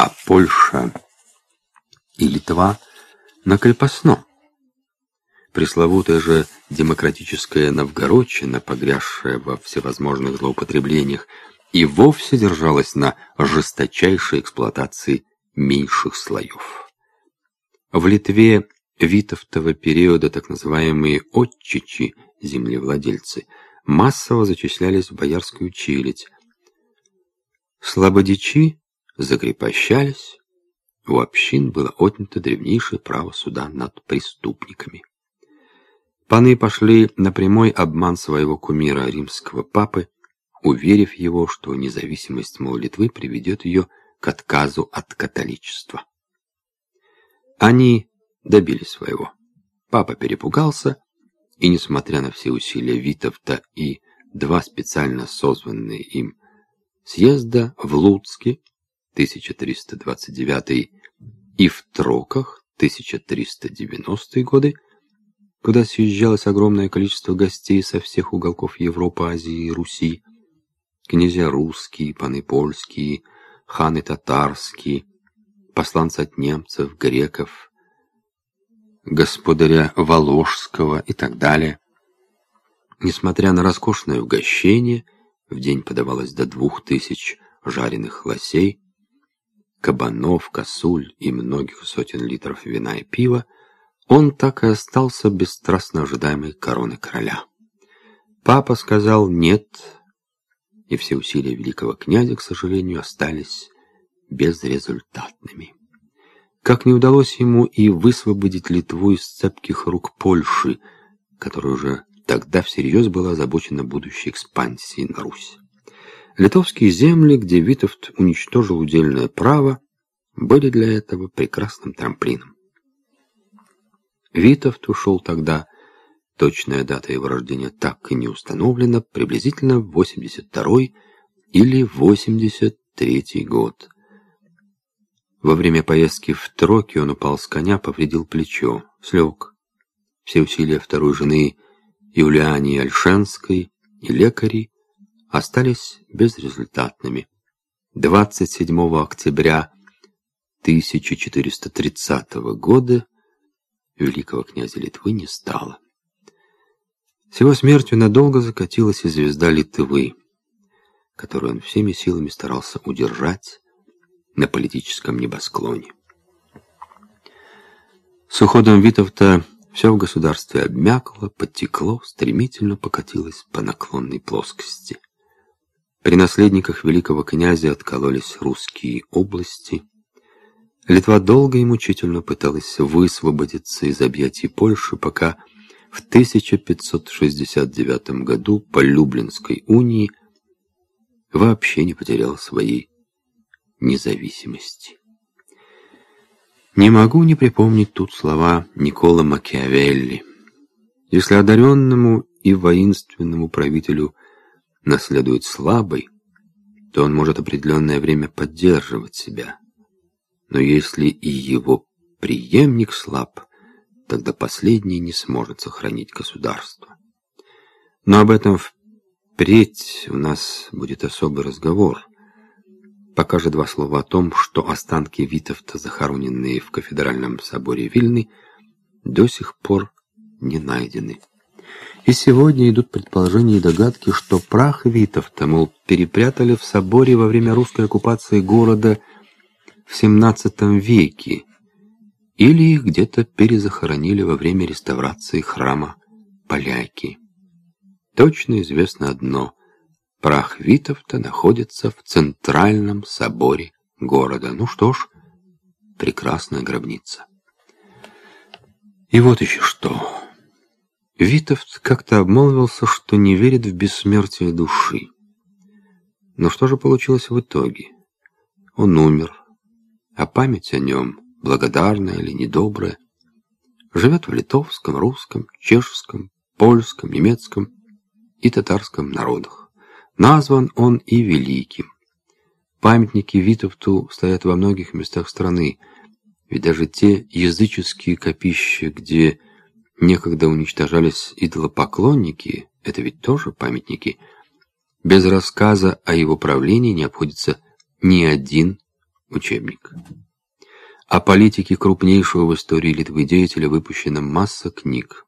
а Польша и Литва на крепостном. Пресловутая же демократическая Новгородчина, погрязшая во всевозможных злоупотреблениях, и вовсе держалась на жесточайшей эксплуатации меньших слоев. В Литве Витовтова периода так называемые отчичи, землевладельцы, массово зачислялись в боярскую челядь. Слободичи закрепощались, у общин было отнято древнейшее право суда над преступниками. Паны пошли на прямой обман своего кумира римского папы, уверив его, что независимость Молитвы приведет ее к отказу от католичества. Они добились своего. Папа перепугался, и, несмотря на все усилия Витовта и два специально созванные им съезда в Луцке 1329 и в Троках 1390 годы, куда съезжалось огромное количество гостей со всех уголков Европы, Азии и Руси, князья русские, паны польские, ханы татарские, посланцы от немцев, греков, господаря Воложского и так далее. Несмотря на роскошное угощение, в день подавалось до двух тысяч жареных лосей, кабанов, косуль и многих сотен литров вина и пива, он так и остался бесстрастно ожидаемой короны короля. Папа сказал «нет», и все усилия великого князя, к сожалению, остались безрезультатными. Как не удалось ему и высвободить Литву из цепких рук Польши, которая уже тогда всерьез была озабочена будущей экспансией на Русь. Литовские земли, где Витовт уничтожил удельное право, были для этого прекрасным трамплином. Витовт ушел тогда, точная дата его рождения так и не установлена, приблизительно в 82 или 83 год. Во время поездки в Троки он упал с коня, повредил плечо, слег. Все усилия второй жены Юлиании Альшенской и лекарей остались безрезультатными. 27 октября 1430 года великого князя Литвы не стало. С его смертью надолго закатилась и звезда Литвы, которую он всеми силами старался удержать на политическом небосклоне. С уходом Витовта все в государстве обмякло, подтекло, стремительно покатилось по наклонной плоскости. При наследниках великого князя откололись русские области – Литва долго и мучительно пыталась высвободиться из объятий Польши, пока в 1569 году по Люблинской унии вообще не потеряла своей независимости. Не могу не припомнить тут слова Никола Макиавелли. Если одаренному и воинственному правителю наследует слабый, то он может определенное время поддерживать себя – но если и его преемник слаб, тогда последний не сможет сохранить государство. Но об этом впредь у нас будет особый разговор. Пока же два слова о том, что останки Витовта, захороненные в кафедральном соборе Вильны, до сих пор не найдены. И сегодня идут предположения и догадки, что прах Витовта, мол, перепрятали в соборе во время русской оккупации города в XVII веке, или их где-то перезахоронили во время реставрации храма поляки. Точно известно одно – прах Витовта находится в центральном соборе города. Ну что ж, прекрасная гробница. И вот еще что. Витовт как-то обмолвился, что не верит в бессмертие души. Но что же получилось в итоге? Он умер, а память о нем, благодарная или недобрая, живет в литовском, русском, чешском, польском, немецком и татарском народах. Назван он и великим. Памятники Витовту стоят во многих местах страны, ведь даже те языческие копища, где некогда уничтожались идолопоклонники, это ведь тоже памятники. Без рассказа о его правлении не обходится ни один учебник. О политике крупнейшего в истории Литвы деятеля выпущена масса книг.